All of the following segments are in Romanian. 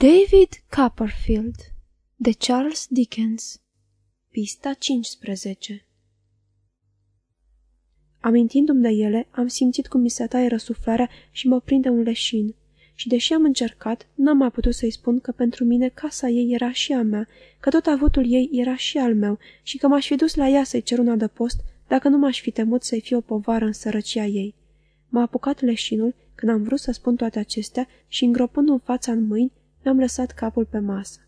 David Copperfield de Charles Dickens Pista 15 Amintindu-mi de ele, am simțit cum mi se taie răsuflarea și mă prinde un leșin. Și deși am încercat, n-am mai putut să-i spun că pentru mine casa ei era și a mea, că tot avutul ei era și al meu și că m-aș fi dus la ea să-i cer un adăpost dacă nu m-aș fi temut să-i fie o povară în sărăcia ei. M-a apucat leșinul când am vrut să spun toate acestea și, îngropând în fața în mâini, mi-am lăsat capul pe masă.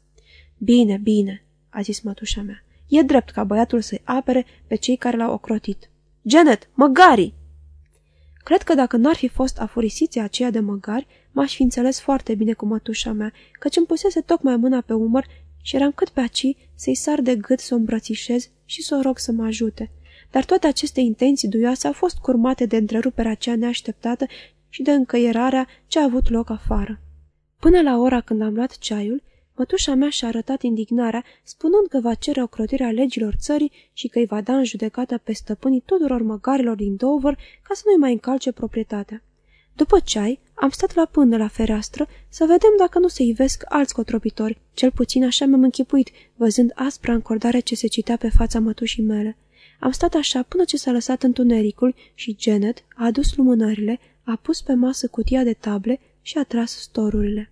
Bine, bine, a zis mătușa mea. E drept ca băiatul să-i apere pe cei care l-au ocrotit. Janet, măgari! Cred că dacă n-ar fi fost afurisiția aceea de măgari, m-aș fi înțeles foarte bine cu mătușa mea, căci îmi pusese tocmai mâna pe umăr și eram cât pe aci să-i sar de gât să o îmbrățișez și să o rog să mă ajute. Dar toate aceste intenții duioase au fost curmate de întreruperea aceea neașteptată și de încăierarea ce a avut loc afară. Până la ora când am luat ceaiul, mătușa mea și-a arătat indignarea, spunând că va cere ocrotirea legilor țării și că îi va da în judecată pe stăpânii tuturor măgarilor din Dover ca să nu-i mai încalce proprietatea. După ceai, am stat la până la fereastră să vedem dacă nu se ivesc alți cotropitori, cel puțin așa mi-am închipuit, văzând aspra încordare ce se citea pe fața mătușii mele. Am stat așa până ce s-a lăsat întunericul și Janet a adus lumânările, a pus pe masă cutia de table și a tras storurile.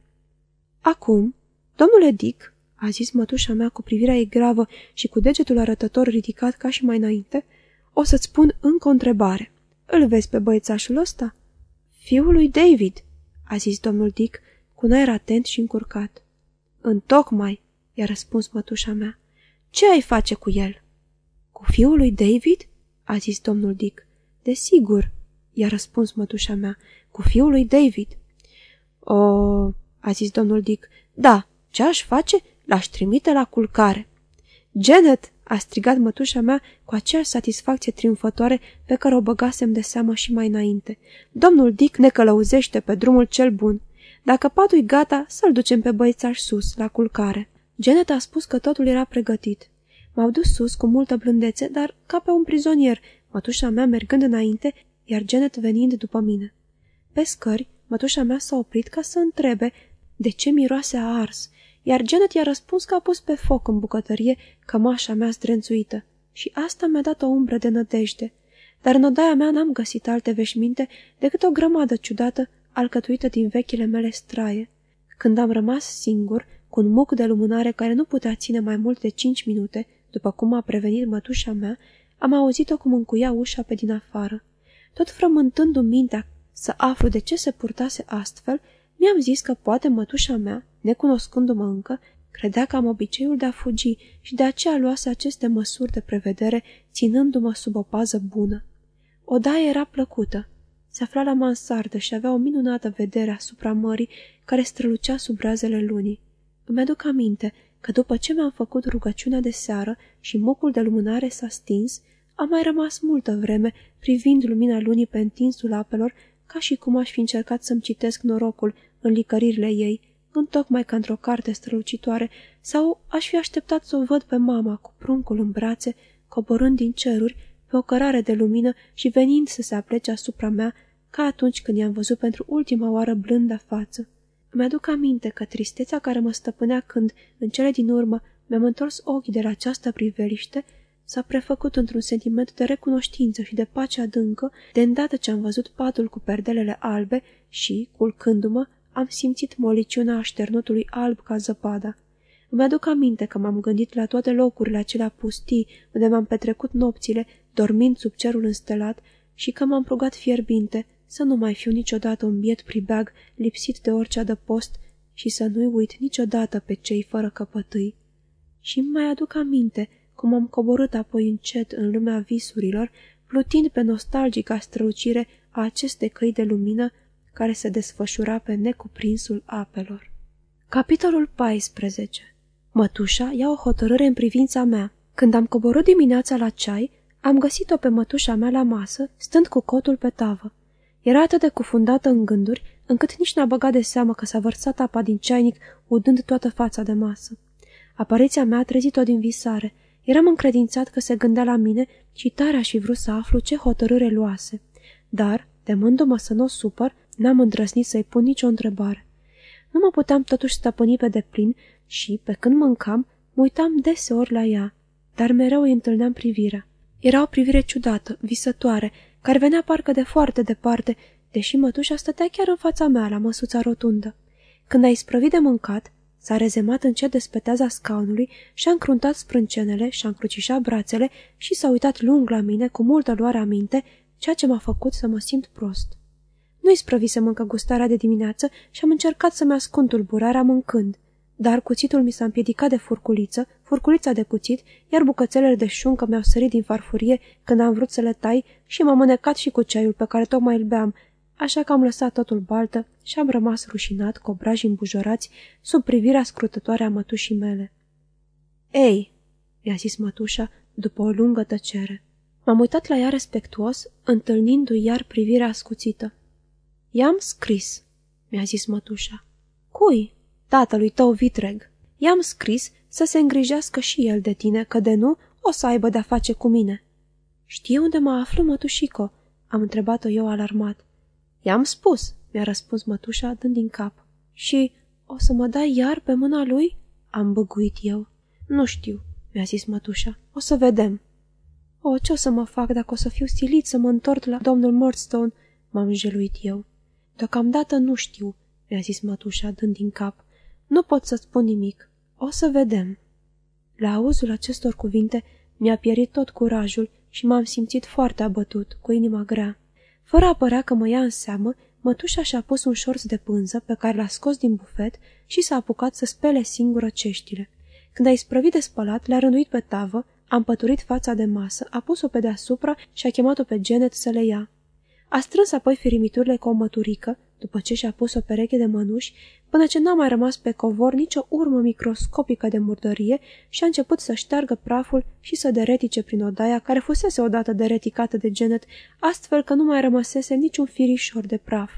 Acum, domnule Dick, a zis mătușa mea cu privirea ei gravă și cu degetul arătător ridicat ca și mai înainte, o să-ți spun încă o întrebare. Îl vezi pe băiețașul ăsta? Fiul lui David, a zis domnul Dick cu un aer atent și încurcat. Întocmai, i-a răspuns mătușa mea. Ce ai face cu el? Cu fiul lui David? a zis domnul Dick. Desigur, i-a răspuns mătușa mea, cu fiul lui David. O, a zis domnul Dick, da, ce aș face? L-aș trimite la culcare. Janet, a strigat mătușa mea cu aceeași satisfacție triumfătoare pe care o băgasem de seamă și mai înainte. Domnul Dick ne călăuzește pe drumul cel bun. Dacă patul gata, să-l ducem pe băițaș sus, la culcare. Janet a spus că totul era pregătit. M-au dus sus cu multă blândețe, dar ca pe un prizonier, mătușa mea mergând înainte, iar Janet venind după mine. Pe scări, mătușa mea s-a oprit ca să întrebe de ce miroase a ars, iar Janet i-a răspuns că a pus pe foc în bucătărie cămașa mea zdrențuită și asta mi-a dat o umbră de nădejde. Dar în odaia mea n-am găsit alte veșminte decât o grămadă ciudată alcătuită din vechile mele straie. Când am rămas singur, cu un muc de lumânare care nu putea ține mai mult de cinci minute, după cum a prevenit mătușa mea, am auzit-o cum încuia ușa pe din afară. Tot frământându-mi mintea să aflu de ce se purtase astfel, mi-am zis că poate mătușa mea, necunoscându-mă încă, credea că am obiceiul de a fugi și de aceea luase aceste măsuri de prevedere, ținându-mă sub o pază bună. Odaia era plăcută. Se afla la mansardă și avea o minunată vedere asupra mării care strălucea sub razele lunii. Îmi aduc aminte că după ce mi-am făcut rugăciunea de seară și mucul de lumânare s-a stins, am mai rămas multă vreme privind lumina lunii pe întinsul apelor, ca și cum aș fi încercat să-mi citesc norocul în licăririle ei, întocmai ca într-o carte strălucitoare, sau aș fi așteptat să o văd pe mama cu pruncul în brațe, coborând din ceruri pe o cărare de lumină și venind să se aplece asupra mea, ca atunci când i-am văzut pentru ultima oară blânda față. Îmi aduc aminte că tristețea care mă stăpânea când, în cele din urmă, mi-am întors ochii de la această priveliște, s-a prefăcut într-un sentiment de recunoștință și de pace adâncă, de îndată ce am văzut patul cu perdelele albe și, culcându-mă, am simțit moliciunea așternutului alb ca zăpada. Îmi aduc aminte că m-am gândit la toate locurile acelea pustii unde m-am petrecut nopțile, dormind sub cerul înstelat, și că m-am rugat fierbinte să nu mai fiu niciodată un biet pribeag lipsit de orice adăpost și să nu-i uit niciodată pe cei fără căpătâi. Și mai aduc aminte cum am coborât apoi încet în lumea visurilor, plutind pe nostalgica strălucire a aceste căi de lumină care se desfășura pe necuprinsul apelor. Capitolul 14 Mătușa ia o hotărâre în privința mea. Când am coborât dimineața la ceai, am găsit-o pe mătușa mea la masă, stând cu cotul pe tavă. Era atât de cufundată în gânduri, încât nici n-a băgat de seamă că s-a vărsat apa din ceainic, udând toată fața de masă. Apariția mea a trezit-o din visare. Eram încredințat că se gândea la mine și tare aș fi vrut să aflu ce hotărâre luase. Dar, temându-mă să nu o supăr, n-am îndrăznit să-i pun nicio întrebare. Nu mă puteam totuși stăpâni pe deplin și, pe când mâncam, mă uitam deseori la ea, dar mereu îi întâlneam privirea. Era o privire ciudată, visătoare, care venea parcă de foarte departe, deși mătușa stătea chiar în fața mea, la măsuța rotundă. Când a isprăvit de mâncat, s-a rezemat încet de speteaza scaunului și-a încruntat sprâncenele și-a încrucișat brațele și s-a uitat lung la mine cu multă luare aminte, ceea ce m-a făcut să mă simt prost. Nu-i sprăvisem încă gustarea de dimineață și am încercat să-mi ascund tulburarea mâncând, dar cuțitul mi s-a împiedicat de furculiță, furculița de cuțit, iar bucățelele de șuncă mi-au sărit din farfurie când am vrut să le tai și m-am mânecat și cu ceaiul pe care tocmai îl beam, așa că am lăsat totul baltă și am rămas rușinat cu obrajii îmbujorați sub privirea scrutătoare a mătușii mele. Ei, mi-a zis mătușa după o lungă tăcere. M-am uitat la ea respectuos, întâlnindu-i iar privirea ascuțită. I-am scris, mi-a zis mătușa. Cui? Tatălui tău vitreg. I-am scris să se îngrijească și el de tine, că de nu o să aibă de-a face cu mine. Știe unde mă aflu, mătușico? Am întrebat-o eu alarmat. I-am spus, mi-a răspuns mătușa dând din cap. Și o să mă dai iar pe mâna lui? Am băguit eu. Nu știu, mi-a zis mătușa. O să vedem. O, ce o să mă fac dacă o să fiu silit să mă întorc la domnul Murdstone? M-am jeluit eu. Deocamdată nu știu, mi-a zis mătușa dând din cap. Nu pot să spun nimic. O să vedem. La auzul acestor cuvinte mi-a pierit tot curajul și m-am simțit foarte abătut, cu inima grea. Fără a părea că mă ia în seamă, mătușa și-a pus un șorț de pânză pe care l-a scos din bufet și s-a apucat să spele singură ceștile. Când a isprăvit de spălat, le-a rânduit pe tavă, a împăturit fața de masă, a pus-o pe deasupra și a chemat-o pe Janet să le ia. A strâns apoi firimiturile cu o măturică, după ce și-a pus o pereche de mănuși, până ce n-a mai rămas pe covor nicio urmă microscopică de murdărie și a început să șteargă praful și să deretice prin odaia care fusese odată dereticată de Janet, astfel că nu mai rămăsese niciun firișor de praf.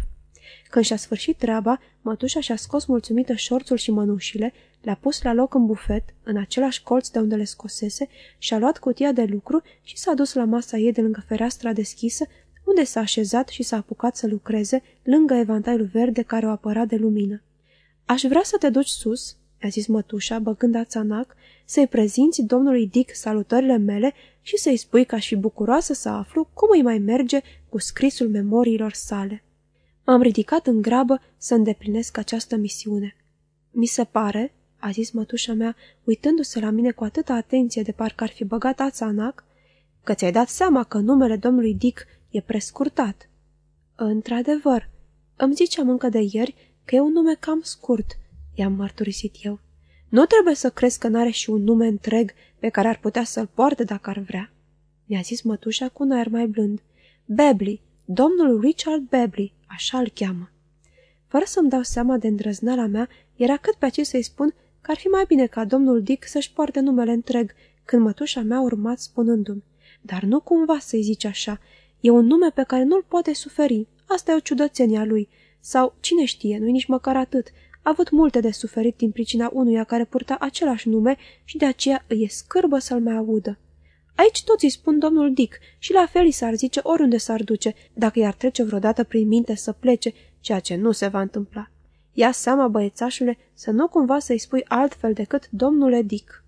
Când și-a sfârșit treaba, mătușa și-a scos mulțumită șorțul și mănușile, le-a pus la loc în bufet, în același colț de unde le scosese, și-a luat cutia de lucru și s-a dus la masa ei de lângă fereastra deschisă, unde s-a așezat și s-a apucat să lucreze lângă evantaiul verde care o apăra de lumină. Aș vrea să te duci sus," a zis mătușa, băgând ațanac, să-i prezinți domnului Dick salutările mele și să-i spui că aș fi bucuroasă să aflu cum îi mai merge cu scrisul memoriilor sale. M-am ridicat în grabă să îndeplinesc această misiune. Mi se pare, a zis mătușa mea, uitându-se la mine cu atâta atenție de parcă ar fi băgat ațanac, că ți-ai dat seama că numele domnului Dick e prescurtat. Într-adevăr, îmi ziceam încă de ieri că e un nume cam scurt, i-am mărturisit eu. Nu trebuie să crezi că n-are și un nume întreg pe care ar putea să-l poarte dacă ar vrea. Mi-a zis mătușa cu un aer mai blând. Bebli, domnul Richard Bebli, așa îl cheamă. Fără să-mi dau seama de îndrăznala mea, era cât pe aici să-i spun că ar fi mai bine ca domnul Dick să-și poarte numele întreg, când mătușa mea a urmat spunându-mi. Dar nu cumva să-i zici așa, e un nume pe care nu-l poate suferi, asta e o ciudățenie a lui, sau, cine știe, nu-i nici măcar atât, a avut multe de suferit din pricina unuia care purta același nume și de aceea îi e scârbă să-l mai audă. Aici toți îi spun domnul Dick și la fel i s-ar zice oriunde s-ar duce, dacă i-ar trece vreodată prin minte să plece, ceea ce nu se va întâmpla. Ia seama, băiețașule, să nu cumva să-i spui altfel decât domnule Dick.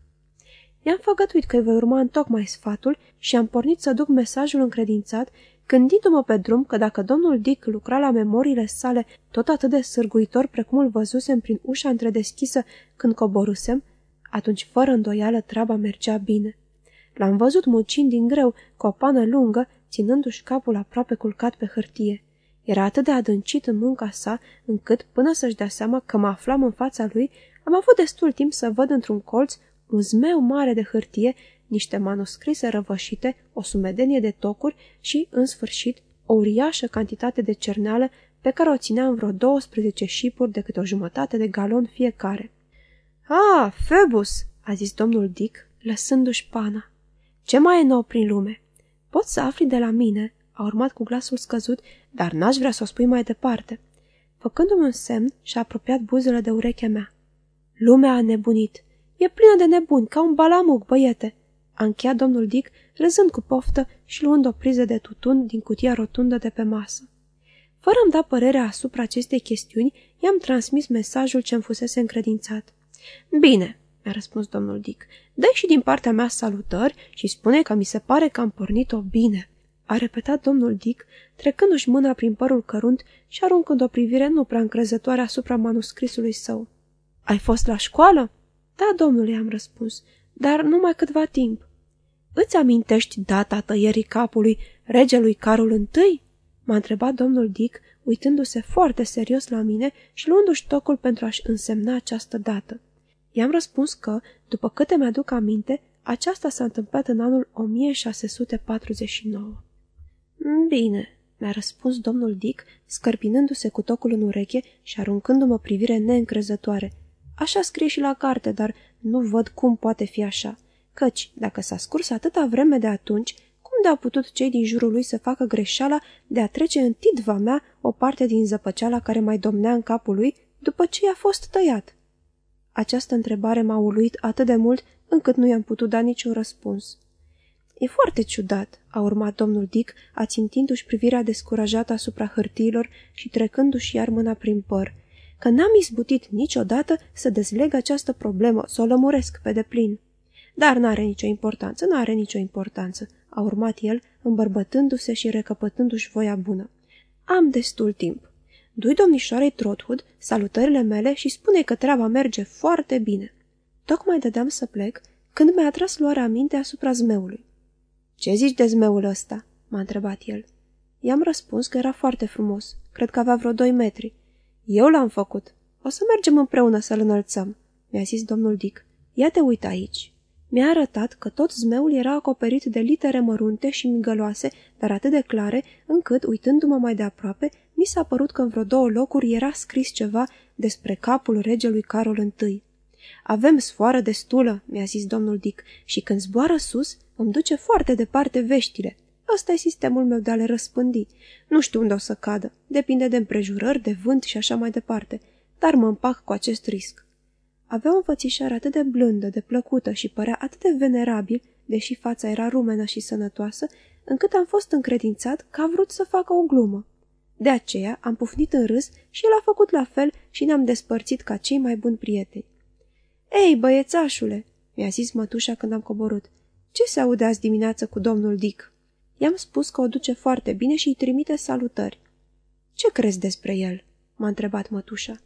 I-am făgătuit că îi voi urma în tocmai sfatul și am pornit să duc mesajul încredințat Gândindu-mă pe drum că dacă domnul Dick lucra la memoriile sale tot atât de sârguitor precum îl văzusem prin ușa întredeschisă când coborusem, atunci fără îndoială treaba mergea bine. L-am văzut mucind din greu, cu o pană lungă, ținându-și capul aproape culcat pe hârtie. Era atât de adâncit în munca sa, încât, până să-și dea seama că mă aflam în fața lui, am avut destul timp să văd într-un colț un zmeu mare de hârtie niște manuscrise răvășite, o sumedenie de tocuri și, în sfârșit, o uriașă cantitate de cerneală pe care o ținea în vreo 12 șipuri de câte o jumătate de galon fiecare. Ah, Phoebus!" a zis domnul Dick, lăsându-și pana. Ce mai e nou prin lume? Poți să afli de la mine?" a urmat cu glasul scăzut, dar n-aș vrea să o spui mai departe. Făcându-mi un semn, și-a apropiat buzele de urechea mea. Lumea a nebunit. E plină de nebuni, ca un balamuc, băiete a încheiat domnul Dick, râzând cu poftă și luând o priză de tutun din cutia rotundă de pe masă. Fără a-mi da părerea asupra acestei chestiuni, i-am transmis mesajul ce-mi fusese încredințat. Bine, mi-a răspuns domnul Dick, dă și din partea mea salutări și spune că mi se pare că am pornit-o bine. A repetat domnul Dick, trecându-și mâna prin părul cărunt și aruncând o privire nu prea încrezătoare asupra manuscrisului său. Ai fost la școală?" Da, domnule, am răspuns, dar numai câtva timp." Îți amintești data tăierii capului regelui Carol I?" m-a întrebat domnul Dick, uitându-se foarte serios la mine și luându-și tocul pentru a-și însemna această dată. I-am răspuns că, după câte mi-aduc aminte, aceasta s-a întâmplat în anul 1649. Bine, mi-a răspuns domnul Dick, scărpinându-se cu tocul în ureche și aruncându-mă privire neîncrezătoare. Așa scrie și la carte, dar nu văd cum poate fi așa. Căci, dacă s-a scurs atâta vreme de atunci, cum de-au putut cei din jurul lui să facă greșeala de a trece în tidva mea o parte din zăpăceala care mai domnea în capul lui după ce i-a fost tăiat? Această întrebare m-a uluit atât de mult încât nu i-am putut da niciun răspuns. E foarte ciudat, a urmat domnul Dick, ațintindu-și privirea descurajată asupra hârtiilor și trecându-și iar mâna prin păr, că n-am izbutit niciodată să dezleg această problemă, să o lămuresc pe deplin. Dar n-are nicio importanță, n-are nicio importanță, a urmat el, îmbărbătându-se și recăpătându-și voia bună. Am destul timp. Dui domnișoarei Trotwood salutările mele și spune că treaba merge foarte bine. Tocmai dădeam să plec când mi-a atras luarea minte asupra zmeului. Ce zici de zmeul ăsta?" m-a întrebat el. I-am răspuns că era foarte frumos. Cred că avea vreo doi metri. Eu l-am făcut. O să mergem împreună să-l înălțăm, mi-a zis domnul Dick. Ia te uit aici. Mi-a arătat că tot zmeul era acoperit de litere mărunte și migăloase, dar atât de clare, încât, uitându-mă mai de aproape, mi s-a părut că în vreo două locuri era scris ceva despre capul regelui Carol I. Avem sfoară destulă, mi-a zis domnul Dick, și când zboară sus, îmi duce foarte departe veștile. Ăsta e sistemul meu de a le răspândi. Nu știu unde o să cadă. Depinde de împrejurări, de vânt și așa mai departe. Dar mă împac cu acest risc. Avea o înfățișare atât de blândă, de plăcută și părea atât de venerabil, deși fața era rumenă și sănătoasă, încât am fost încredințat că a vrut să facă o glumă. De aceea am pufnit în râs și el a făcut la fel și ne-am despărțit ca cei mai buni prieteni. Ei, băiețașule!" mi-a zis mătușa când am coborât. Ce se aude azi dimineață cu domnul Dick?" I-am spus că o duce foarte bine și îi trimite salutări. Ce crezi despre el?" m-a întrebat mătușa.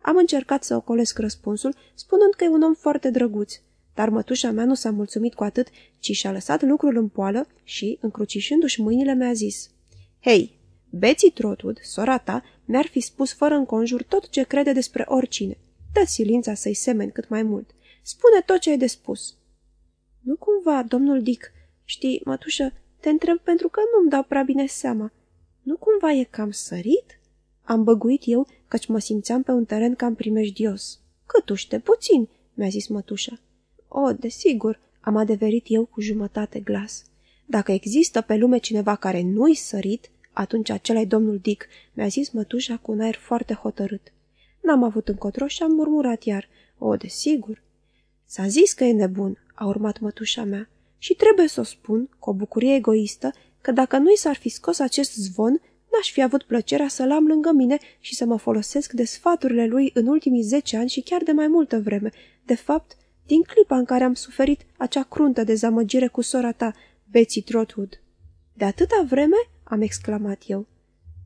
Am încercat să ocolesc răspunsul, spunând că e un om foarte drăguț, dar mătușa mea nu s-a mulțumit cu atât, ci și-a lăsat lucrul în poală și, încrucișându-și mâinile, mi-a zis Hei, Betsy Trotwood, sora ta, mi-ar fi spus fără înconjur tot ce crede despre oricine. Dă silința să-i semeni cât mai mult. Spune tot ce ai de spus. Nu cumva, domnul Dick. Știi, mătușă, te întreb pentru că nu-mi dau prea bine seama. Nu cumva e cam sărit? Am băguit eu, căci mă simțeam pe un teren cam primejdios. Câtuște, puțin, mi-a zis mătușa. O, desigur, am adeverit eu cu jumătate glas. Dacă există pe lume cineva care nu-i sărit, atunci acela domnul Dick, mi-a zis mătușa cu un aer foarte hotărât. N-am avut încotro și am murmurat iar. O, desigur. S-a zis că e nebun, a urmat mătușa mea, și trebuie să o spun, cu o bucurie egoistă, că dacă nu i s-ar fi scos acest zvon, n-aș fi avut plăcerea să-l am lângă mine și să mă folosesc de sfaturile lui în ultimii zece ani și chiar de mai multă vreme. De fapt, din clipa în care am suferit acea cruntă dezamăgire cu sora ta, Betsy Trotwood. De atâta vreme? am exclamat eu.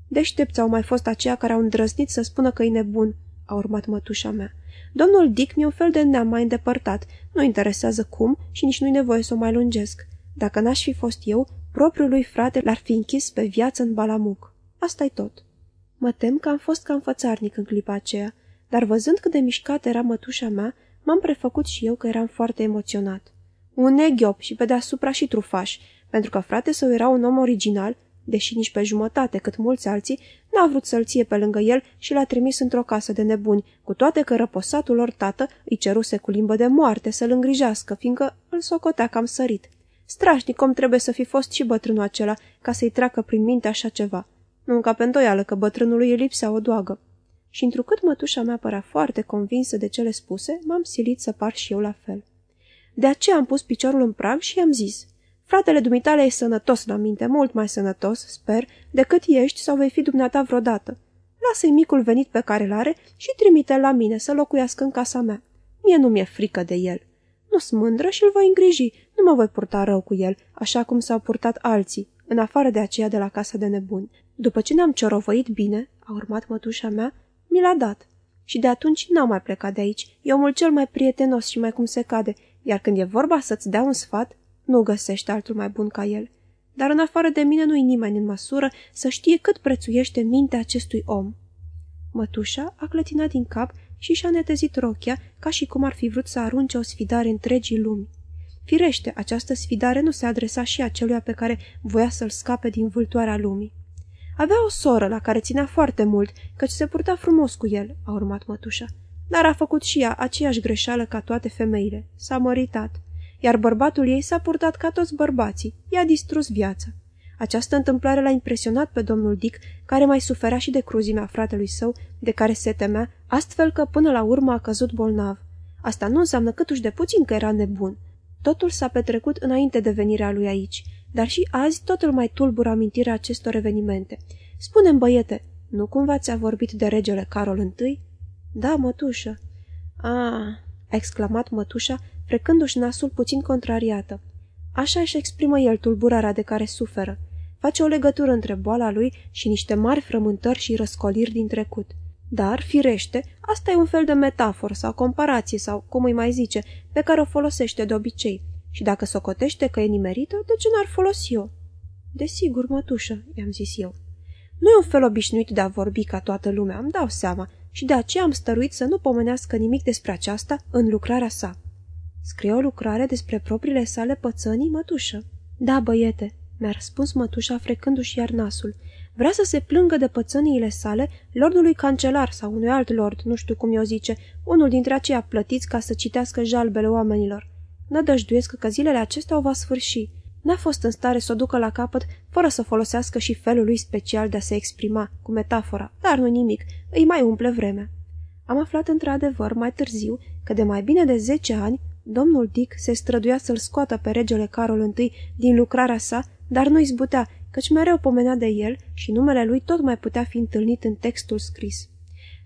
Deștepți au mai fost aceia care au îndrăznit să spună că e nebun, a urmat mătușa mea. Domnul Dick mi-e un fel de neam mai îndepărtat. Nu interesează cum și nici nu-i nevoie să o mai lungesc. Dacă n-aș fi fost eu, propriul lui frate l-ar fi închis pe viață în balamuc. asta e tot. Mă tem că am fost cam fățarnic în clipa aceea, dar văzând cât de mișcat era mătușa mea, m-am prefăcut și eu că eram foarte emoționat. Un neghiop și pe deasupra și trufaș, pentru că frate său era un om original deși nici pe jumătate cât mulți alții, n-a vrut să-l ție pe lângă el și l-a trimis într-o casă de nebuni, cu toate că răposatul lor tată îi ceruse cu limbă de moarte să-l îngrijească, fiindcă îl socotea cam sărit. Strașnic om trebuie să fi fost și bătrânul acela ca să-i treacă prin minte așa ceva. Nu ca pe îndoială că bătrânului îi lipsea o doagă. Și întrucât mătușa mea părea foarte convinsă de cele spuse, m-am silit să par și eu la fel. De aceea am pus piciorul în prag și i-am zis – Fratele dumitale e sănătos la minte, mult mai sănătos, sper, decât ești sau vei fi dumneata vreodată. Lasă-i micul venit pe care l-are și trimite la mine să locuiască în casa mea. Mie nu mi-e frică de el. Nu mândră și îl voi îngriji, nu mă voi purta rău cu el, așa cum s-au purtat alții, în afară de aceea de la casa de nebuni. După ce ne-am ciorovăit bine, a urmat mătușa mea, mi l-a dat. Și de atunci n-am mai plecat de aici. E omul cel mai prietenos și mai cum se cade, iar când e vorba să-ți dea un sfat, nu găsești altul mai bun ca el. Dar în afară de mine nu-i nimeni în măsură să știe cât prețuiește mintea acestui om. Mătușa a clătinat din cap și și-a netezit rochia, ca și cum ar fi vrut să arunce o sfidare întregii lumi. Firește, această sfidare nu se adresa și aceluia pe care voia să-l scape din vâltoarea lumii. Avea o soră la care ținea foarte mult, căci se purta frumos cu el, a urmat mătușa. Dar a făcut și ea aceeași greșeală ca toate femeile. S-a măritat. Iar bărbatul ei s-a purtat ca toți bărbații. I-a distrus viața. Această întâmplare l-a impresionat pe domnul Dick, care mai suferea și de cruzimea fratelui său, de care se temea, astfel că până la urmă a căzut bolnav. Asta nu înseamnă câtuși de puțin că era nebun. Totul s-a petrecut înainte de venirea lui aici, dar și azi tot îl mai tulbură amintirea acestor evenimente. Spune-mi, băiete, nu cumva ți-a vorbit de regele Carol I? Da, mătușă. A, a exclamat mătușa, frecându-și nasul puțin contrariată. Așa își exprimă el tulburarea de care suferă. Face o legătură între boala lui și niște mari frământări și răscoliri din trecut. Dar, firește, asta e un fel de metaforă sau comparație sau, cum îi mai zice, pe care o folosește de obicei. Și dacă socotește că e nimerită, de ce n-ar folosi-o? Desigur, mătușă, i-am zis eu. Nu e un fel obișnuit de a vorbi ca toată lumea, îmi dau seama, și de aceea am stăruit să nu pomenească nimic despre aceasta în lucrarea sa. Scrie o lucrare despre propriile sale pățănii, mătușă? Da, băiete, mi-a răspuns mătușa frecându-și iar nasul. Vrea să se plângă de pățăniile sale lordului cancelar sau unui alt lord, nu știu cum i-o zice, unul dintre aceia plătiți ca să citească jalbele oamenilor. Nădăjduiesc că zilele acestea o va sfârși. N-a fost în stare să o ducă la capăt fără să folosească și felul lui special de a se exprima, cu metafora, dar nu nimic, îi mai umple vremea. Am aflat într-adevăr mai târziu că de mai bine de zece ani domnul Dick se străduia să-l scoată pe regele Carol I din lucrarea sa, dar nu izbutea, căci mereu pomenea de el și numele lui tot mai putea fi întâlnit în textul scris.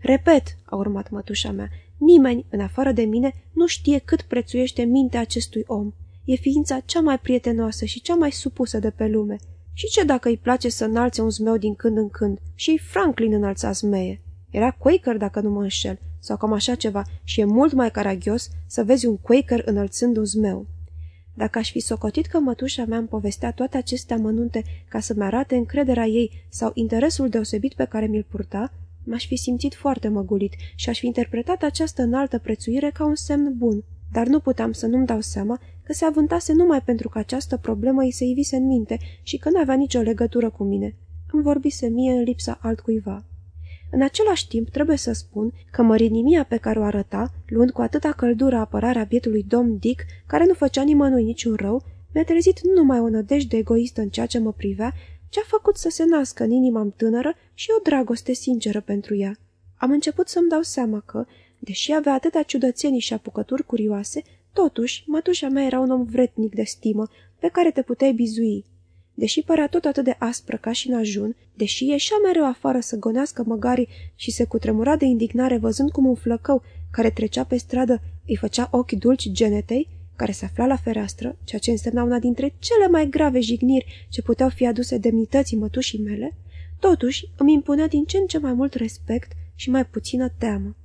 Repet, a urmat mătușa mea, nimeni, în afară de mine, nu știe cât prețuiește mintea acestui om. E ființa cea mai prietenoasă și cea mai supusă de pe lume. Și ce dacă îi place să înalțe un zmeu din când în când? Și Franklin înălța zmeie. Era Quaker, dacă nu mă înșel, sau cam așa ceva, și e mult mai caragios să vezi un Quaker înălțând un zmeu. Dacă aș fi socotit că mătușa mea îmi povestea toate aceste amănunte ca să-mi arate încrederea ei sau interesul deosebit pe care mi-l purta, m-aș fi simțit foarte măgulit și aș fi interpretat această înaltă prețuire ca un semn bun, dar nu puteam să nu-mi dau seama că se avântase numai pentru că această problemă îi se ivise în minte și că n-avea nicio legătură cu mine. Îmi vorbise mie în lipsa altcuiva. În același timp, trebuie să spun că mărinimia pe care o arăta, luând cu atâta căldură apărarea bietului domn Dick, care nu făcea nimănui niciun rău, mi-a trezit nu numai o nădejde egoistă în ceea ce mă privea, ce a făcut să se nască în inima tânără și o dragoste sinceră pentru ea. Am început să-mi dau seama că, deși avea atâtea ciudățenii și apucături curioase, totuși, mătușa mea era un om vretnic de stimă, pe care te puteai bizui. Deși părea tot atât de aspră ca și în ajun, deși ieșea mereu afară să gonească măgarii și se cutremura de indignare văzând cum un flăcău care trecea pe stradă îi făcea ochi dulci genetei, care se afla la fereastră, ceea ce însemna una dintre cele mai grave jigniri ce puteau fi aduse demnității mătușii mele, totuși îmi impunea din ce în ce mai mult respect și mai puțină teamă.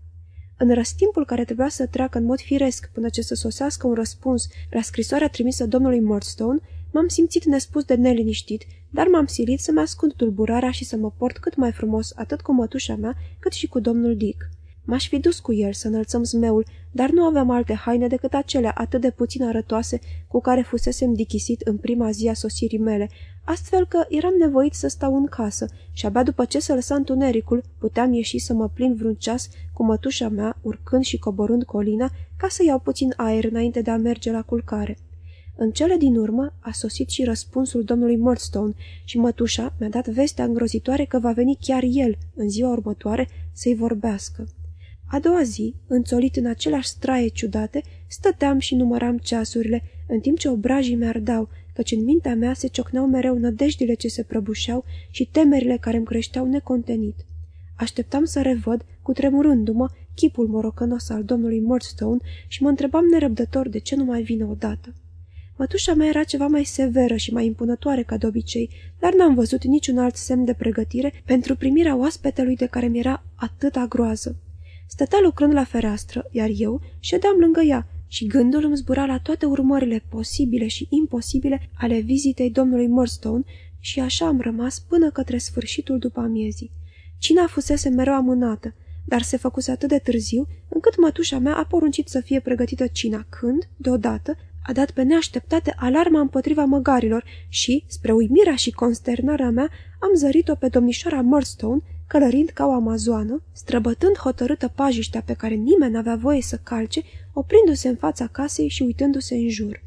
În răstimpul care trebuia să treacă în mod firesc până ce să sosească un răspuns la scrisoarea trimisă domnului Murdstone, m-am simțit nespus de neliniștit, dar m-am silit să-mi ascund tulburarea și să mă port cât mai frumos atât cu mătușa mea, cât și cu domnul Dick. M-aș fi dus cu el să înălțăm zmeul, dar nu aveam alte haine decât acelea atât de puțin arătoase cu care fusesem dichisit în prima zi a sosirii mele, astfel că eram nevoit să stau în casă și abia după ce se lăsa întunericul puteam ieși să mă plin vreun ceas cu mătușa mea, urcând și coborând colina, ca să iau puțin aer înainte de a merge la culcare. În cele din urmă a sosit și răspunsul domnului Murdstone și mătușa mi-a dat vestea îngrozitoare că va veni chiar el, în ziua următoare, să-i vorbească. A doua zi, înțolit în aceleași straie ciudate, stăteam și număram ceasurile, în timp ce obrajii mi-ardau, căci în mintea mea se ciocneau mereu nădejdile ce se prăbușeau și temerile care îmi creșteau necontenit. Așteptam să revăd, cu tremurându-mă, chipul morocănos al domnului Murdstone și mă întrebam nerăbdător de ce nu mai vine odată. Mătușa mea era ceva mai severă și mai impunătoare ca de obicei, dar n-am văzut niciun alt semn de pregătire pentru primirea oaspetelui de care mi-era atâta groază. Stătea lucrând la fereastră, iar eu ședeam lângă ea și gândul îmi zbura la toate urmările posibile și imposibile ale vizitei domnului Murdstone și așa am rămas până către sfârșitul după amiezii. Cina fusese mereu amânată, dar se făcuse atât de târziu, încât mătușa mea a poruncit să fie pregătită cina când, deodată, a dat pe neașteptate alarma împotriva măgarilor și, spre uimirea și consternarea mea, am zărit-o pe domnișoara Murdstone, călărind ca o amazoană, străbătând hotărâtă pajiștea pe care nimeni n-avea voie să calce, oprindu-se în fața casei și uitându-se în jur.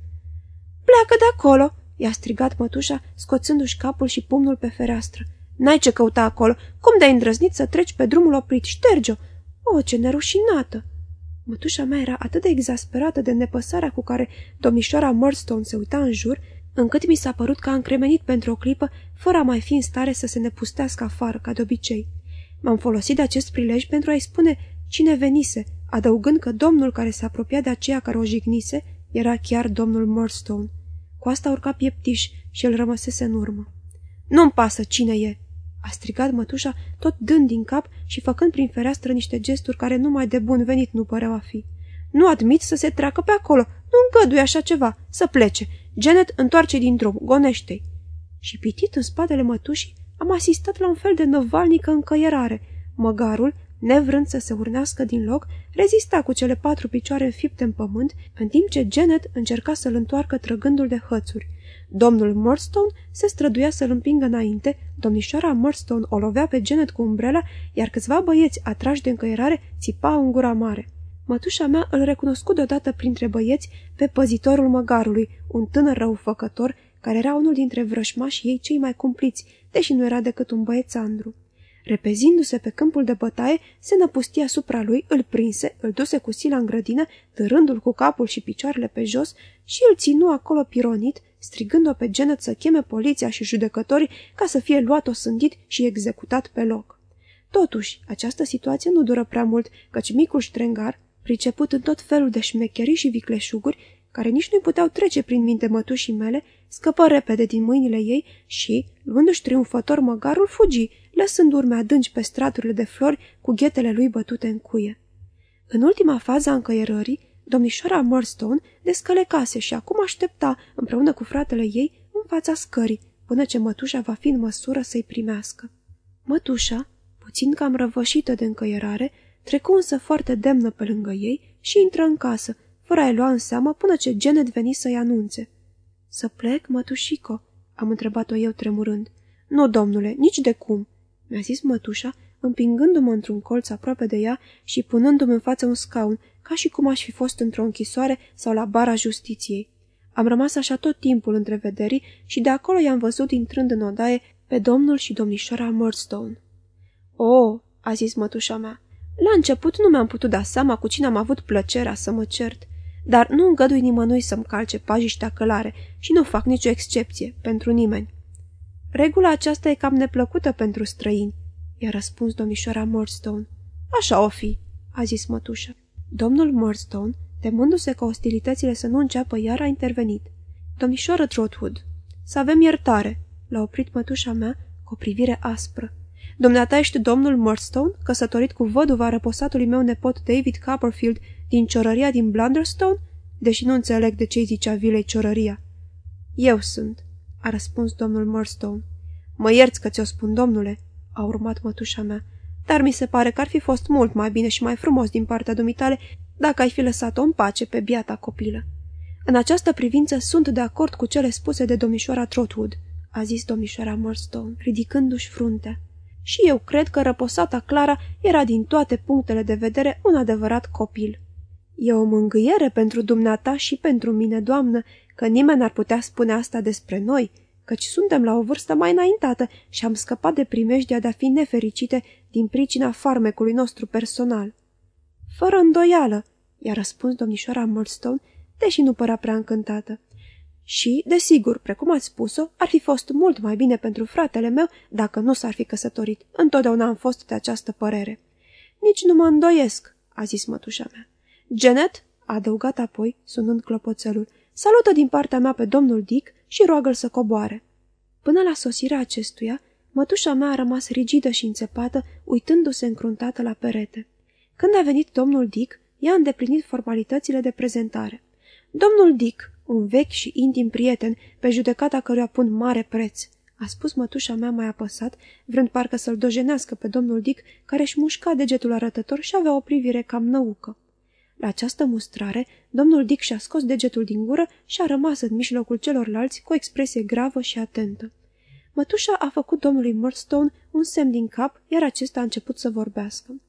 Pleacă de acolo!" i-a strigat mătușa, scoțându-și capul și pumnul pe fereastră. N-ai ce căuta acolo. Cum de-ai îndrăznit să treci pe drumul oprit? Șterge-o! O, ce nerușinată! Mătușa mea era atât de exasperată de nepăsarea cu care domnișoara Murdstone se uita în jur, încât mi s-a părut că a încremenit pentru o clipă, fără a mai fi în stare să se nepustească afară, ca de obicei. M-am folosit de acest prilej pentru a-i spune cine venise, adăugând că domnul care se apropia de aceea care o jignise era chiar domnul Murdstone. Cu asta urca pieptiș și el rămăsese în urmă. Nu-mi pasă cine e!" A strigat mătușa, tot dând din cap și făcând prin fereastră niște gesturi care numai de bun venit nu păreau a fi. Nu admit să se treacă pe acolo, nu îngădui așa ceva, să plece. Janet întoarce din drum, gonește-i. Și pitit în spatele mătușii, am asistat la un fel de năvalnică încăierare. Măgarul, nevrând să se urnească din loc, rezista cu cele patru picioare înfipte în pământ, în timp ce Janet încerca să-l întoarcă trăgându-l de hățuri. Domnul Murdstone se străduia să-l împingă înainte, domnișoara Murdstone o lovea pe Janet cu umbrela, iar câțiva băieți atrași de încăierare țipau în gura mare. Mătușa mea îl recunoscu deodată printre băieți pe păzitorul măgarului, un tânăr răufăcător, care era unul dintre vrășmașii ei cei mai cumpliți, deși nu era decât un băiețandru. Repezindu-se pe câmpul de bătaie, se năpustia asupra lui, îl prinse, îl duse cu sila în grădină, târându-l cu capul și picioarele pe jos și îl ținu acolo pironit, strigând-o pe Janet să cheme poliția și judecătorii ca să fie luat osândit și executat pe loc. Totuși, această situație nu dură prea mult, căci micul ștrengar, priceput în tot felul de șmecherii și vicleșuguri, care nici nu puteau trece prin minte mătușii mele, scăpă repede din mâinile ei și, luându-și triumfător măgarul, fugi, lăsând urme adânci pe straturile de flori cu ghetele lui bătute în cuie. În ultima fază a încăierării, domnișoara Murstone descălecase și acum aștepta, împreună cu fratele ei, în fața scării, până ce mătușa va fi în măsură să-i primească. Mătușa, puțin cam răvășită de încăierare, trecu însă foarte demnă pe lângă ei și intră în casă, fără a-i lua în seamă până ce Janet veni să-i anunțe. Să plec, mătușico?" am întrebat-o eu tremurând. Nu, domnule, nici de cum," mi-a zis mătușa, împingându-mă într-un colț aproape de ea și punându-mi în față un scaun, ca și cum aș fi fost într-o închisoare sau la bara justiției. Am rămas așa tot timpul între vederii și de acolo i-am văzut intrând în odaie pe domnul și domnișoara Murdstone. O, a zis mătușa mea, la început nu mi-am putut da seama cu cine am avut plăcerea să mă cert, dar nu îngădui nimănui să-mi calce pajiștea călare și nu fac nicio excepție pentru nimeni. Regula aceasta e cam neplăcută pentru străini, i-a răspuns domnișoara Murdstone. Așa o fi, a zis mătușa. Domnul Murdstone, temându-se că ostilitățile să nu înceapă iar, a intervenit. Domnișoară Trotwood, să avem iertare, l-a oprit mătușa mea cu o privire aspră. Dumneata ești domnul Murdstone, căsătorit cu văduva răposatului meu nepot David Copperfield din ciorăria din Blunderstone, deși nu înțeleg de ce-i zicea vilei ciorăria. Eu sunt, a răspuns domnul Murdstone. Mă ierți că ți-o spun, domnule, a urmat mătușa mea, dar mi se pare că ar fi fost mult mai bine și mai frumos din partea dumitale dacă ai fi lăsat-o în pace pe biata copilă. În această privință sunt de acord cu cele spuse de domnișoara Trotwood, a zis domnișoara Murdstone, ridicându-și fruntea. Și eu cred că răposata Clara era din toate punctele de vedere un adevărat copil. E o mângâiere pentru dumneata și pentru mine, doamnă, că nimeni n-ar putea spune asta despre noi, căci suntem la o vârstă mai înaintată și am scăpat de primejdia de a fi nefericite din pricina farmecului nostru personal. Fără îndoială, i-a răspuns domnișoara Murdstone, deși nu părea prea încântată. Și, desigur, precum ați spus-o, ar fi fost mult mai bine pentru fratele meu dacă nu s-ar fi căsătorit. Întotdeauna am fost de această părere. Nici nu mă îndoiesc, a zis mătușa mea. Janet, a adăugat apoi, sunând clopoțelul, salută din partea mea pe domnul Dick și roagă-l să coboare. Până la sosirea acestuia, mătușa mea a rămas rigidă și înțepată, uitându-se încruntată la perete. Când a venit domnul Dick, ea a îndeplinit formalitățile de prezentare. Domnul Dick, un vechi și intim prieten, pe judecata căruia pun mare preț, a spus mătușa mea mai apăsat, vrând parcă să-l dojenească pe domnul Dick, care își mușca degetul arătător și avea o privire cam năucă. La această mustrare, domnul Dick și-a scos degetul din gură și a rămas în mijlocul celorlalți cu o expresie gravă și atentă. Mătușa a făcut domnului Murdstone un semn din cap, iar acesta a început să vorbească.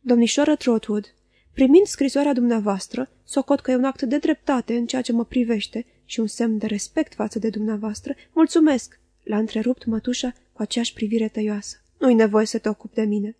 Domnișoară Trotwood, primind scrisoarea dumneavoastră, socot că e un act de dreptate în ceea ce mă privește și un semn de respect față de dumneavoastră, mulțumesc, l-a întrerupt mătușa cu aceeași privire tăioasă. Nu-i nevoie să te ocupi de mine.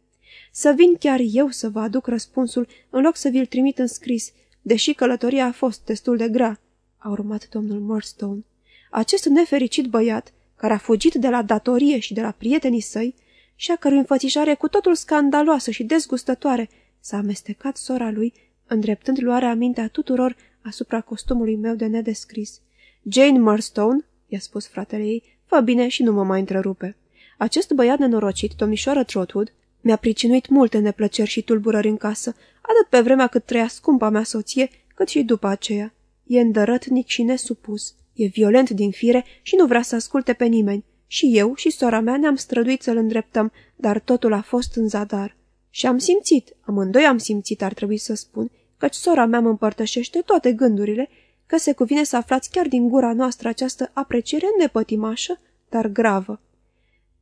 Să vin chiar eu să vă aduc răspunsul, în loc să vi-l trimit în scris, deși călătoria a fost destul de grea, a urmat domnul Morstone. Acest nefericit băiat, care a fugit de la datorie și de la prietenii săi, și a cărui înfățișare cu totul scandaloasă și dezgustătoare s-a amestecat sora lui, îndreptând luarea mintea tuturor asupra costumului meu de nedescris. Jane Murstone, i-a spus fratele ei, fă bine și nu mă mai întrerupe. Acest băiat nenorocit, domnișoară Trotwood, mi-a pricinuit multe neplăceri și tulburări în casă, atât pe vremea cât trăia scumpa mea soție, cât și după aceea. E îndărătnic și nesupus, e violent din fire și nu vrea să asculte pe nimeni. Și eu și sora mea ne-am străduit să-l îndreptăm, dar totul a fost în zadar. Și am simțit, amândoi am simțit, ar trebui să spun, căci sora mea mă împărtășește toate gândurile, că se cuvine să aflați chiar din gura noastră această apreciere nepătimașă, dar gravă.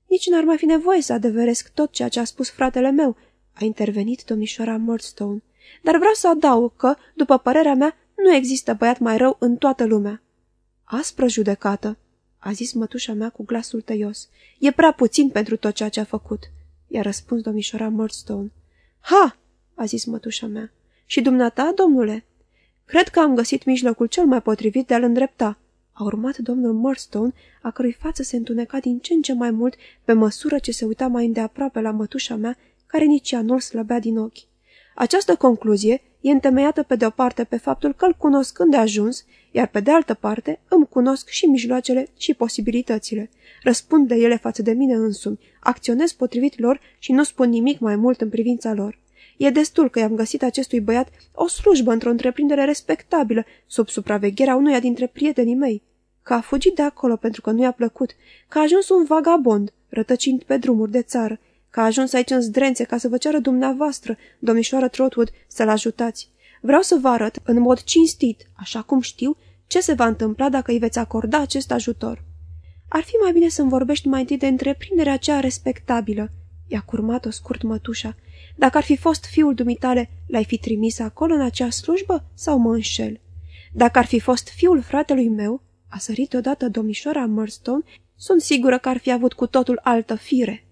Nici n-ar mai fi nevoie să adeveresc tot ceea ce a spus fratele meu, a intervenit domnișoara Murdstone. Dar vreau să adaug că, după părerea mea, nu există băiat mai rău în toată lumea. Aspră judecată, a zis mătușa mea cu glasul tăios. E prea puțin pentru tot ceea ce a făcut, i-a răspuns domnișoara Murdstone. Ha! a zis mătușa mea. Și dumneata, domnule? Cred că am găsit mijlocul cel mai potrivit de a-l îndrepta, a urmat domnul Murstone, a cărui față se întuneca din ce în ce mai mult pe măsură ce se uita mai îndeaproape la mătușa mea, care nici ea nu-l slăbea din ochi. Această concluzie e întemeiată pe de o parte pe faptul că îl cunosc când de ajuns, iar pe de altă parte îmi cunosc și mijloacele și posibilitățile. Răspund de ele față de mine însumi, acționez potrivit lor și nu spun nimic mai mult în privința lor. E destul că i-am găsit acestui băiat o slujbă într-o întreprindere respectabilă, sub supravegherea unuia dintre prietenii mei. Că a fugit de acolo pentru că nu i-a plăcut, că a ajuns un vagabond, rătăcind pe drumuri de țară, că a ajuns aici în zdrențe ca să vă ceară dumneavoastră, domnișoară Trotwood, să-l ajutați. Vreau să vă arăt, în mod cinstit, așa cum știu, ce se va întâmpla dacă îi veți acorda acest ajutor. Ar fi mai bine să-mi vorbești mai întâi de întreprinderea aceea respectabilă, i-a curmat-o scurt mătușa, dacă ar fi fost fiul dumitale, l-ai fi trimis acolo în acea slujbă sau mă înșel? Dacă ar fi fost fiul fratelui meu, a sărit odată domnișoara Murstone, sunt sigură că ar fi avut cu totul altă fire.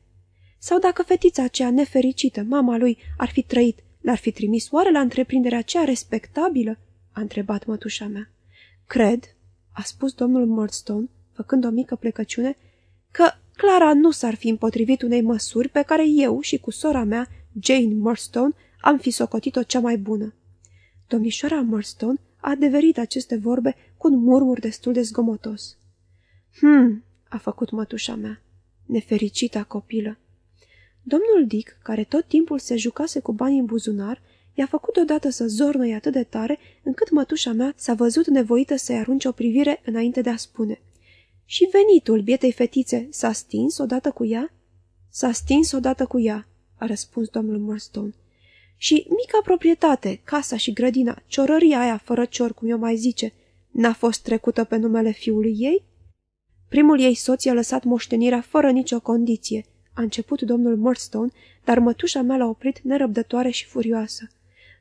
Sau dacă fetița aceea nefericită, mama lui, ar fi trăit, l-ar fi trimis oare la întreprinderea aceea respectabilă? a întrebat mătușa mea. Cred, a spus domnul Murdstone, făcând o mică plecăciune, că Clara nu s-ar fi împotrivit unei măsuri pe care eu și cu sora mea Jane Murstone, am fi socotit-o cea mai bună. Domnișoara Murstone a adeverit aceste vorbe cu un murmur destul de zgomotos. Hmm, a făcut mătușa mea, nefericita copilă. Domnul Dick, care tot timpul se jucase cu banii în buzunar, i-a făcut odată să zornăi atât de tare, încât mătușa mea s-a văzut nevoită să-i arunce o privire înainte de a spune. Și venitul bietei fetițe s-a stins odată cu ea? S-a stins odată cu ea, a răspuns domnul Murstone. Și mica proprietate, casa și grădina, ciorăria aia fără cior, cum eu mai zice, n-a fost trecută pe numele fiului ei? Primul ei soț i-a lăsat moștenirea fără nicio condiție. A început domnul Murstone, dar mătușa mea l-a oprit nerăbdătoare și furioasă.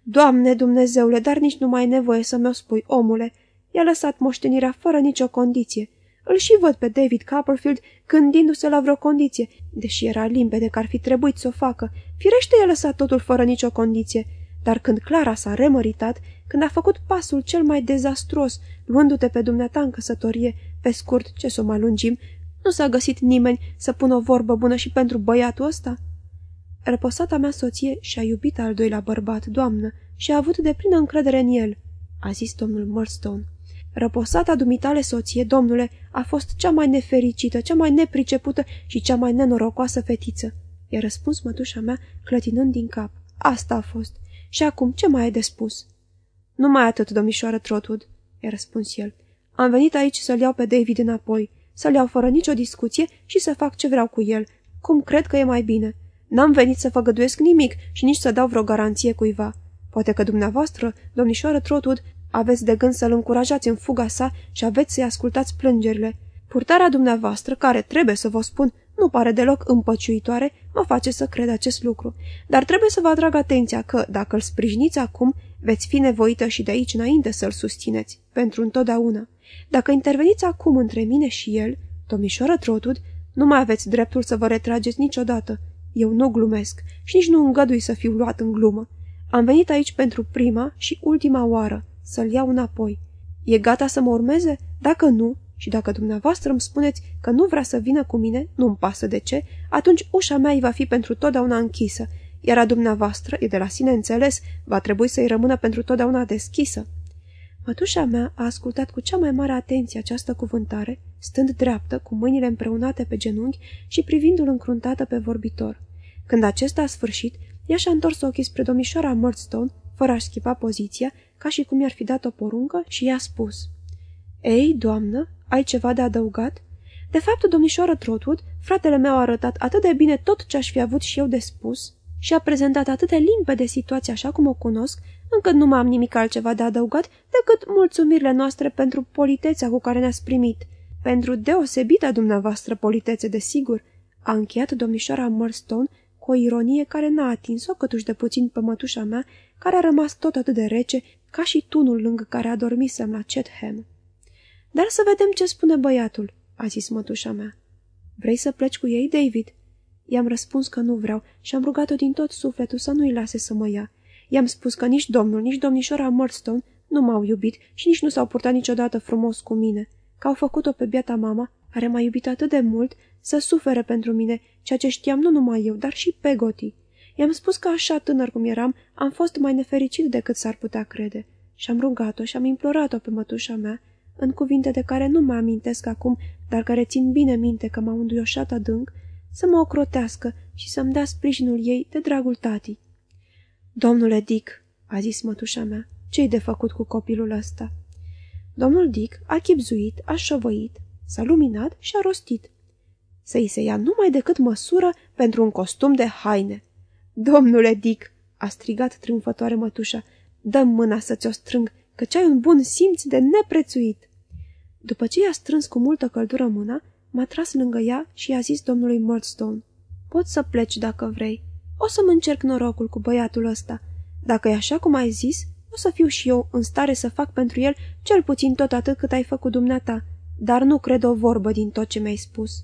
Doamne Dumnezeule, dar nici nu mai e nevoie să mi-o spui, omule. I-a lăsat moștenirea fără nicio condiție. Îl și văd pe David Copperfield gândindu-se la vreo condiție, deși era limpede că ar fi trebuit să o facă. Firește el lăsat totul fără nicio condiție, dar când Clara s-a remăritat, când a făcut pasul cel mai dezastruos, luându-te pe dumneata în căsătorie, pe scurt, ce să o mai lungim, nu s-a găsit nimeni să pună o vorbă bună și pentru băiatul ăsta? Răposata mea soție și-a iubit al doilea bărbat, doamnă, și a avut de plină încredere în el, a zis domnul Murstone. Răposata dumitale soție, domnule, a fost cea mai nefericită, cea mai nepricepută și cea mai nenorocoasă fetiță. I-a răspuns mătușa mea, clătinând din cap. Asta a fost. Și acum, ce mai ai de spus? Numai atât, domnișoară Trotwood, i-a răspuns el. Am venit aici să-l iau pe David înapoi, să-l iau fără nicio discuție și să fac ce vreau cu el, cum cred că e mai bine. N-am venit să făgăduiesc nimic și nici să dau vreo garanție cuiva. Poate că dumneavoastră, domnișoară Trotwood, aveți de gând să-l încurajați în fuga sa și aveți să-i ascultați plângerile. Purtarea dumneavoastră, care, trebuie să vă spun, nu pare deloc împăciuitoare, mă face să cred acest lucru. Dar trebuie să vă atrag atenția că, dacă îl sprijiniți acum, veți fi nevoită și de aici înainte să-l susțineți, pentru întotdeauna. Dacă interveniți acum între mine și el, domnișoară Trotud, nu mai aveți dreptul să vă retrageți niciodată. Eu nu glumesc și nici nu îngădui să fiu luat în glumă. Am venit aici pentru prima și ultima oară, să-l iau înapoi. E gata să mă urmeze? Dacă nu, și dacă dumneavoastră îmi spuneți că nu vrea să vină cu mine, nu-mi pasă de ce, atunci ușa mea îi va fi pentru totdeauna închisă, iar a dumneavoastră, e de la sine înțeles, va trebui să-i rămână pentru totdeauna deschisă. Mătușa mea a ascultat cu cea mai mare atenție această cuvântare, stând dreaptă, cu mâinile împreunate pe genunchi și privindu-l încruntată pe vorbitor. Când acesta a sfârșit, ea și-a întors ochii spre domnișoara Murdstone, fără a schimba poziția, ca și cum i-ar fi dat o poruncă și i-a spus Ei, doamnă, ai ceva de adăugat?" De fapt, domnișoară Trotwood, fratele meu a arătat atât de bine tot ce aș fi avut și eu de spus și a prezentat atât de limpede situația așa cum o cunosc, încât nu mai am nimic altceva de adăugat decât mulțumirile noastre pentru politețea cu care ne-ați primit. Pentru deosebita dumneavoastră politețe, desigur, a încheiat domnișoara Murstone cu o ironie care n-a atins-o câtuși de puțin pe mătușa mea, care a rămas tot atât de rece ca și tunul lângă care a dormisem la Chatham. Dar să vedem ce spune băiatul, a zis mătușa mea. Vrei să pleci cu ei, David? I-am răspuns că nu vreau și am rugat-o din tot sufletul să nu-i lase să mă ia. I-am spus că nici domnul, nici domnișoara Murdstone nu m-au iubit și nici nu s-au purtat niciodată frumos cu mine, că au făcut-o pe biata mama, care m-a iubit atât de mult, să sufere pentru mine, ceea ce știam nu numai eu, dar și Pegoti. I-am spus că așa tânăr cum eram, am fost mai nefericit decât s-ar putea crede. Și am rugat-o și am implorat-o pe mătușa mea, în cuvinte de care nu mă amintesc acum, dar care țin bine minte că m-au înduioșat adânc, să mă ocrotească și să-mi dea sprijinul ei de dragul tatii. Domnule Dick, a zis mătușa mea, ce-i de făcut cu copilul ăsta? Domnul Dick a chipzuit, a șovăit, s-a luminat și a rostit. Să-i se ia numai decât măsură pentru un costum de haine. Domnule Dick, a strigat triumfătoare mătușa, dă mâna să ți-o strâng, căci ai un bun simț de neprețuit. După ce i-a strâns cu multă căldură mâna, m-a tras lângă ea și i-a zis domnului Murdstone, Poți să pleci dacă vrei. O să-mi încerc norocul cu băiatul ăsta. Dacă e așa cum ai zis, o să fiu și eu în stare să fac pentru el cel puțin tot atât cât ai făcut dumneata, dar nu cred o vorbă din tot ce mi-ai spus.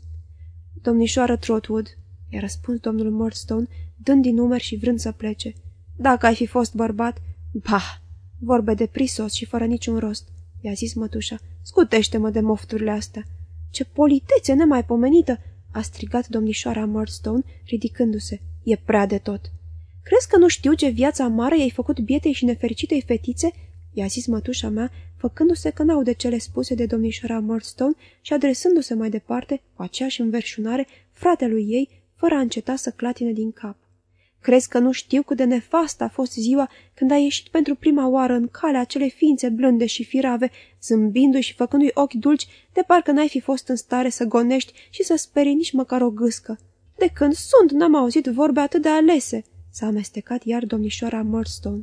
Domnișoară Trotwood, i-a răspuns domnul Murdstone, dând din numeri și vrând să plece. Dacă ai fi fost bărbat, bah, vorbe de prisos și fără niciun rost, i-a zis mătușa. Scutește-mă de mofturile astea. Ce politețe nemaipomenită! a strigat domnișoara Murdstone, ridicându-se. E prea de tot. Crezi că nu știu ce viața amară i-ai făcut bietei și nefericitei fetițe? i-a zis mătușa mea, făcându-se că n-aude cele spuse de domnișoara Murdstone și adresându-se mai departe, cu aceeași înverșunare, fratelui ei, fără a înceta să clatine din cap. Crezi că nu știu cât de nefastă a fost ziua când ai ieșit pentru prima oară în calea acele ființe blânde și firave, zâmbindu-i și făcându-i ochi dulci, de parcă n-ai fi fost în stare să gonești și să sperii nici măcar o gâscă. De când sunt, n-am auzit vorbe atât de alese, s-a amestecat iar domnișoara Murdstone.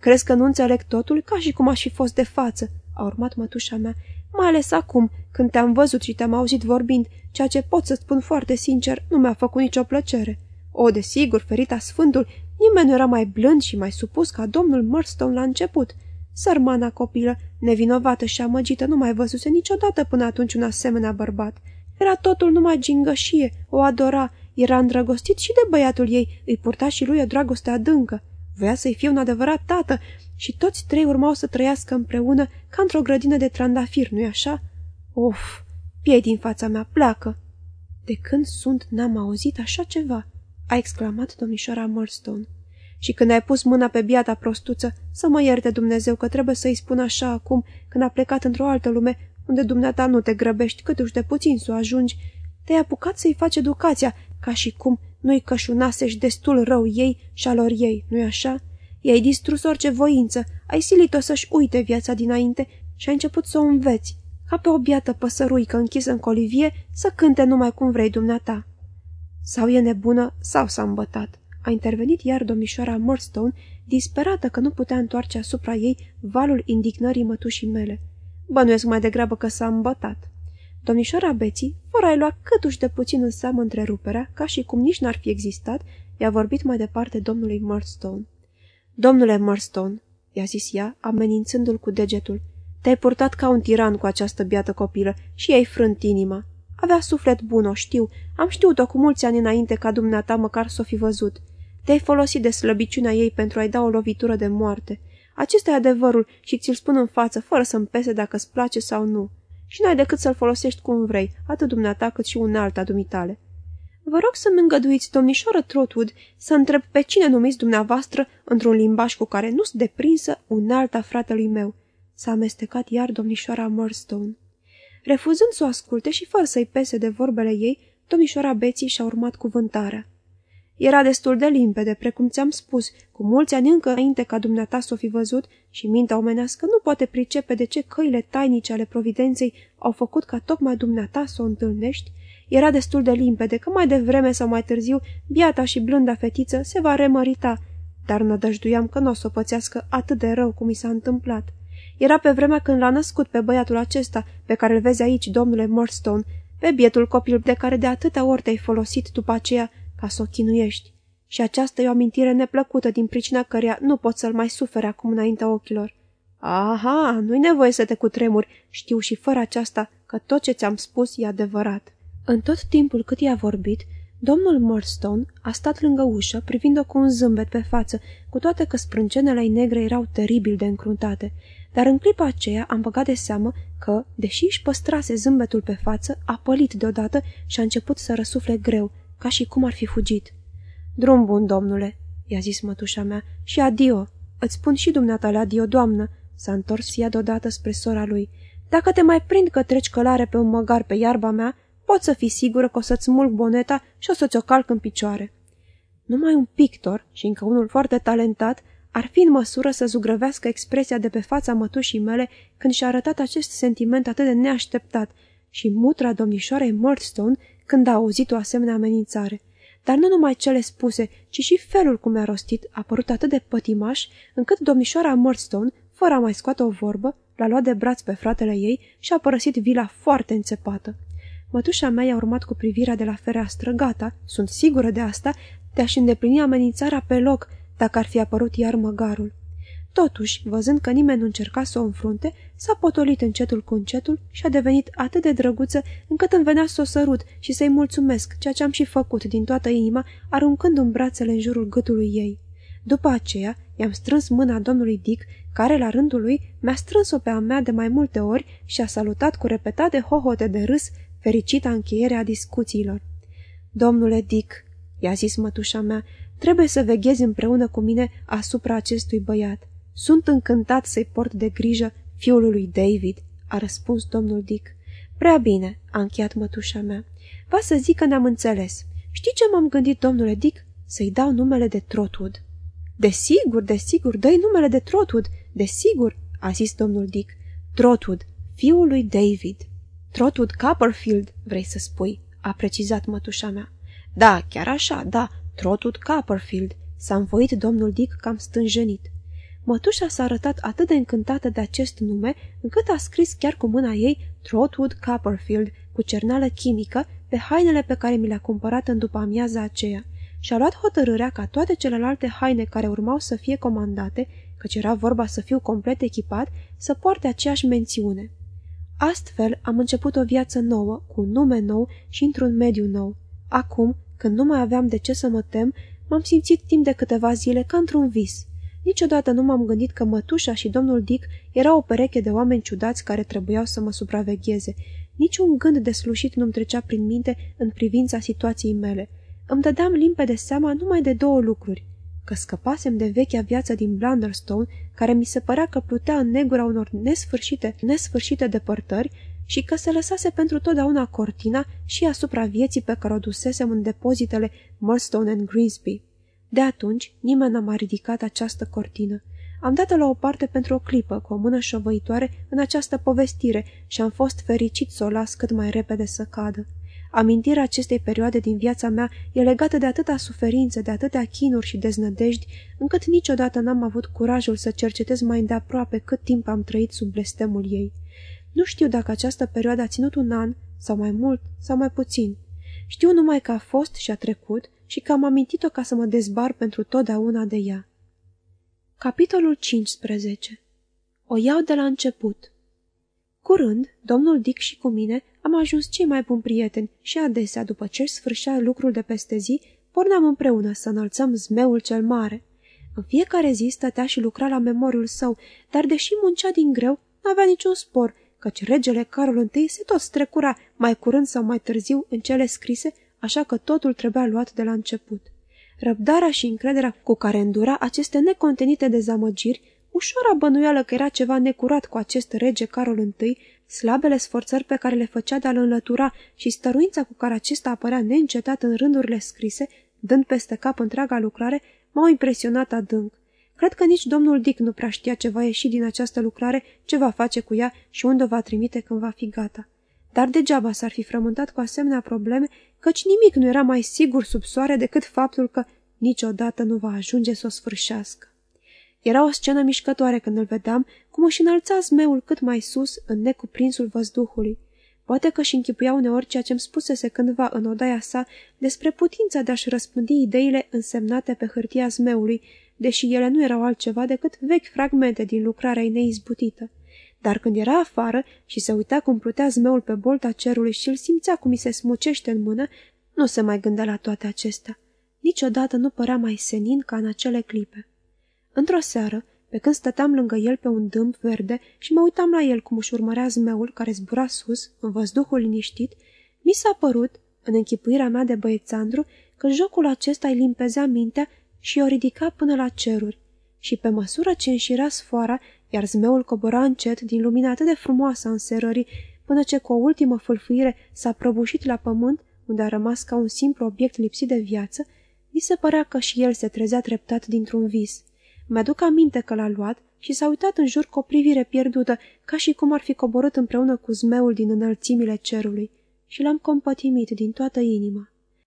Crezi că nu înțeleg totul ca și cum aș fi fost de față, a urmat mătușa mea, mai ales acum, când te-am văzut și te-am auzit vorbind, ceea ce pot să spun foarte sincer, nu mi-a făcut nicio plăcere. O, desigur, ferita sfântul, nimeni nu era mai blând și mai supus ca domnul Murdstone la început. Sărmana copilă, nevinovată și amăgită, nu mai văzuse niciodată până atunci un asemenea bărbat. Era totul numai gingășie, o adora, era îndrăgostit și de băiatul ei, îi purta și lui o dragoste adâncă. Voia să-i fie un adevărat tată și toți trei urmau să trăiască împreună ca într-o grădină de trandafir, nu-i așa? Of, piei din fața mea, pleacă! De când sunt n-am auzit așa ceva, a exclamat domnișoara Murstone. Și când ai pus mâna pe biata prostuță, să mă ierte Dumnezeu că trebuie să-i spun așa acum, când a plecat într-o altă lume, unde dumneata nu te grăbești cât uși de puțin să o ajungi, te-ai apucat să-i faci educația, ca și cum nu-i cășunasești destul rău ei și alor ei, nu-i așa? I-ai distrus orice voință, ai silit-o să-și uite viața dinainte și ai început să o înveți, ca pe o biată păsăruică închisă în colivie, să cânte numai cum vrei dumneata. Sau e nebună, sau s-a îmbătat. A intervenit iar domnișoara Murdstone, disperată că nu putea întoarce asupra ei valul indignării mătușii mele. Bănuiesc mai degrabă că s-a îmbătat. Domnișoara Beții, fără a-i lua câtuși de puțin în seamă întreruperea, ca și cum nici n-ar fi existat, i-a vorbit mai departe domnului Murdstone. Domnule Murdstone, i-a zis ea, amenințându-l cu degetul, te-ai purtat ca un tiran cu această biată copilă și i-ai frânt inima. Avea suflet bun, o știu. Am știut-o cu mulți ani înainte ca dumneata măcar s-o fi văzut. Te-ai folosit de slăbiciunea ei pentru a-i da o lovitură de moarte. Acesta e adevărul și ți-l spun în față, fără să-mi pese dacă îți place sau nu. Și n-ai decât să-l folosești cum vrei, atât dumneata cât și un alt dumitale. Vă rog să-mi îngăduiți, domnișoară Trotwood, să întreb pe cine numiți dumneavoastră într-un limbaj cu care nu-s deprinsă un alta fratelui meu. S-a amestecat iar domnișoara Murstone. Refuzând să o asculte și fără să-i pese de vorbele ei, domnișoara Beții și-a urmat cuvântarea. Era destul de limpede, precum ți-am spus, cu mulți ani încă înainte ca dumneata să o fi văzut și mintea omenească nu poate pricepe de ce căile tainice ale providenței au făcut ca tocmai dumneata să o întâlnești. Era destul de limpede că mai devreme sau mai târziu biata și blânda fetiță se va remărita, dar nădăjduiam că nu o să o pățească atât de rău cum i s-a întâmplat. Era pe vremea când l-a născut pe băiatul acesta, pe care îl vezi aici, domnule Morstone, pe bietul copil de care de atâtea ori te-ai folosit după aceea ca să o chinuiești. Și aceasta e o amintire neplăcută din pricina căreia nu pot să-l mai sufere acum înaintea ochilor. Aha, nu-i nevoie să te cutremuri, știu și fără aceasta că tot ce ți-am spus e adevărat. În tot timpul cât i-a vorbit, domnul Morstone a stat lângă ușă, privind-o cu un zâmbet pe față, cu toate că sprâncenele ei negre erau teribil de încruntate dar în clipa aceea am băgat de seamă că, deși își păstrase zâmbetul pe față, a pălit deodată și a început să răsufle greu, ca și cum ar fi fugit. Drum bun, domnule, i-a zis mătușa mea, și adio. Îți spun și dumneata la adio, doamnă. S-a întors ea deodată spre sora lui. Dacă te mai prind că treci călare pe un măgar pe iarba mea, pot să fii sigură că o să-ți mulg boneta și o să-ți o calc în picioare. Numai un pictor și încă unul foarte talentat ar fi în măsură să zugrăvească expresia de pe fața mătușii mele când și-a arătat acest sentiment atât de neașteptat și mutra domnișoarei Murdstone când a auzit o asemenea amenințare. Dar nu numai cele spuse, ci și felul cum a rostit a părut atât de pătimaș, încât domnișoara Murdstone, fără a mai scoate o vorbă, l-a luat de braț pe fratele ei și a părăsit vila foarte înțepată. Mătușa mea i-a urmat cu privirea de la fereastră, gata, sunt sigură de asta, de a-și îndeplini amenințarea pe loc, dacă ar fi apărut iar măgarul. Totuși, văzând că nimeni nu încerca să o înfrunte, s-a potolit încetul cu încetul și a devenit atât de drăguță încât îmi venea să o sărut și să-i mulțumesc, ceea ce am și făcut din toată inima, aruncând în brațele în jurul gâtului ei. După aceea, i-am strâns mâna domnului Dick, care, la rândul lui, mi-a strâns-o pe a mea de mai multe ori și a salutat cu repetate hohote de râs, fericita încheiere a discuțiilor. Domnule Dick, i-a zis mătușa mea, Trebuie să veghezi împreună cu mine asupra acestui băiat. Sunt încântat să-i port de grijă fiul lui David, a răspuns domnul Dick. Prea bine, a încheiat mătușa mea. Va să zic că ne-am înțeles. Știi ce m-am gândit, domnule Dick? Să-i dau numele de Trotwood. Desigur, desigur, dă-i numele de Trotwood, desigur, a zis domnul Dick. Trotwood, fiul lui David. Trotwood Copperfield, vrei să spui, a precizat mătușa mea. Da, chiar așa, da, Trotwood Copperfield, s-a învoit domnul Dick cam stânjenit. Mătușa s-a arătat atât de încântată de acest nume, încât a scris chiar cu mâna ei Trotwood Copperfield, cu cernală chimică, pe hainele pe care mi le-a cumpărat în după amiaza aceea și a luat hotărârea ca toate celelalte haine care urmau să fie comandate, căci era vorba să fiu complet echipat, să poarte aceeași mențiune. Astfel am început o viață nouă, cu un nume nou și într-un mediu nou. Acum, când nu mai aveam de ce să mă tem, m-am simțit timp de câteva zile ca într-un vis. Niciodată nu m-am gândit că mătușa și domnul Dick era o pereche de oameni ciudați care trebuiau să mă supravegheze. Niciun gând de slușit nu-mi trecea prin minte în privința situației mele. Îmi dădeam limpede seama numai de două lucruri. Că scăpasem de vechea viață din Blunderstone, care mi se părea că plutea în negura unor nesfârșite, nesfârșite depărtări, și că se lăsase pentru totdeauna cortina și asupra vieții pe care o dusesem în depozitele Murstone and Greensby. De atunci, nimeni n-a mai ridicat această cortină. Am dat-o la o parte pentru o clipă, cu o mână șovăitoare, în această povestire și am fost fericit să o las cât mai repede să cadă. Amintirea acestei perioade din viața mea e legată de atâta suferință, de atâtea chinuri și deznădejdi, încât niciodată n-am avut curajul să cercetez mai îndeaproape cât timp am trăit sub blestemul ei. Nu știu dacă această perioadă a ținut un an, sau mai mult, sau mai puțin. Știu numai că a fost și a trecut și că am amintit-o ca să mă dezbar pentru totdeauna de ea. Capitolul 15 O iau de la început Curând, domnul Dick și cu mine am ajuns cei mai buni prieteni și adesea, după ce sfârșea lucrul de peste zi, porneam împreună să înălțăm zmeul cel mare. În fiecare zi stătea și lucra la memoriul său, dar deși muncea din greu, n-avea niciun spor, căci regele Carol I se tot strecura mai curând sau mai târziu în cele scrise, așa că totul trebuia luat de la început. Răbdarea și încrederea cu care îndura aceste necontenite dezamăgiri, ușoara bănuială că era ceva necurat cu acest rege Carol I, slabele sforțări pe care le făcea de a-l înlătura și stăruința cu care acesta apărea neîncetat în rândurile scrise, dând peste cap întreaga lucrare, m-au impresionat adânc. Cred că nici domnul Dick nu prea știa ce va ieși din această lucrare, ce va face cu ea și unde o va trimite când va fi gata. Dar degeaba s-ar fi frământat cu asemenea probleme, căci nimic nu era mai sigur sub soare decât faptul că niciodată nu va ajunge să o sfârșească. Era o scenă mișcătoare când îl vedeam, cum își înălța zmeul cât mai sus în necuprinsul văzduhului. Poate că și închipuia uneori ceea ce-mi spusese cândva în odaia sa despre putința de a-și răspândi ideile însemnate pe hârtia zmeului, deși ele nu erau altceva decât vechi fragmente din lucrarea ei neizbutită. Dar când era afară și se uita cum plutea zmeul pe bolta cerului și îl simțea cum îi se smucește în mână, nu se mai gândea la toate acestea. Niciodată nu părea mai senin ca în acele clipe. Într-o seară, pe când stăteam lângă el pe un dâmb verde și mă uitam la el cum își urmărea zmeul care zbura sus, în văzduhul liniștit, mi s-a părut, în închipuirea mea de băiețandru, că jocul acesta îi limpezea mintea și o ridica până la ceruri. Și pe măsură ce înșira sfoara, iar zmeul cobora încet din lumina atât de frumoasă a înserării, până ce cu o ultimă fâlfâire s-a prăbușit la pământ, unde a rămas ca un simplu obiect lipsit de viață, mi se părea că și el se trezea treptat dintr-un vis. Mi-aduc aminte că l-a luat și s-a uitat în jur cu o privire pierdută, ca și cum ar fi coborât împreună cu zmeul din înălțimile cerului, și l-am compătimit din toată inima.